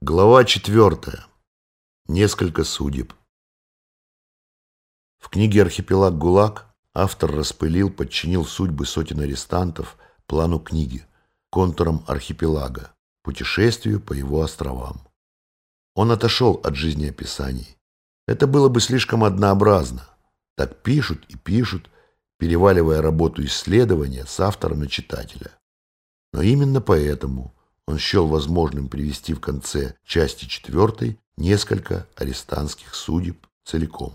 Глава четвертая. Несколько судеб. В книге «Архипелаг ГУЛАГ» автор распылил, подчинил судьбы сотен арестантов плану книги, контурам архипелага, путешествию по его островам. Он отошел от жизнеописаний. Это было бы слишком однообразно. Так пишут и пишут, переваливая работу исследования с автора на читателя. Но именно поэтому он счел возможным привести в конце части четвертой несколько арестантских судеб целиком.